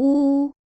呜。